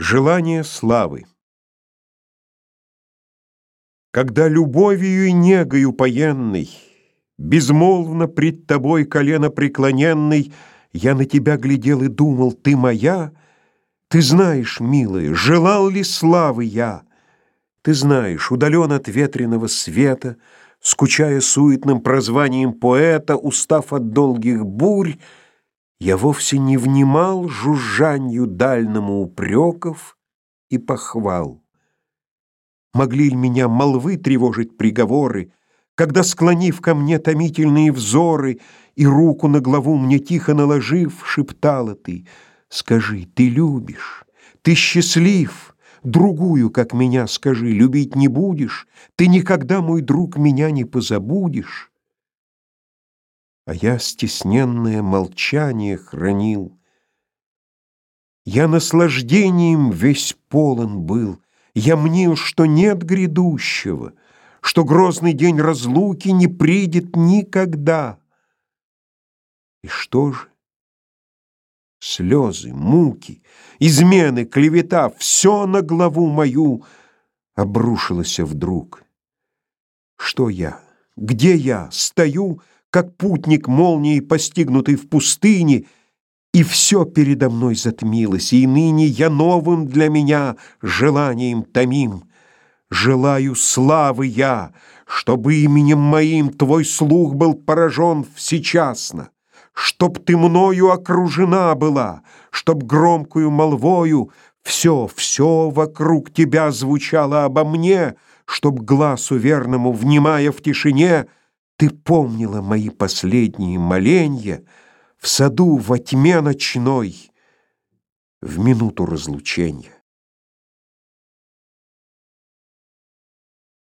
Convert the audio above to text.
Желание славы Когда любовью и негою поенной, Безмолвно пред тобой колено преклоненный, Я на тебя глядел и думал, ты моя, Ты знаешь, милая, желал ли славы я? Ты знаешь, удален от ветреного света, Скучая суетным прозванием поэта, Устав от долгих бурь, я вовсе не внимал жужжанью дальному упреков и похвал. Могли ли меня молвы тревожить приговоры, Когда, склонив ко мне томительные взоры И руку на главу мне тихо наложив, Шептала ты, скажи, ты любишь, ты счастлив, Другую, как меня, скажи, любить не будешь, Ты никогда, мой друг, меня не позабудешь. А я стесненное молчание хранил. Я наслаждением весь полон был. Я мнил, что нет грядущего, Что грозный день разлуки не придет никогда. И что же? Слезы, муки, измены, клевета — Все на главу мою обрушилось вдруг. Что я? Где я? Стою — как путник молнией, постигнутый в пустыне, и все передо мной затмилось, и ныне я новым для меня желанием томим. Желаю славы я, чтобы именем моим твой слух был поражен всечасно, чтоб ты мною окружена была, чтоб громкую молвою все, все вокруг тебя звучало обо мне, чтоб глазу верному, внимая в тишине, ты помнила мои последние моленья В саду во тьме ночной В минуту разлучения.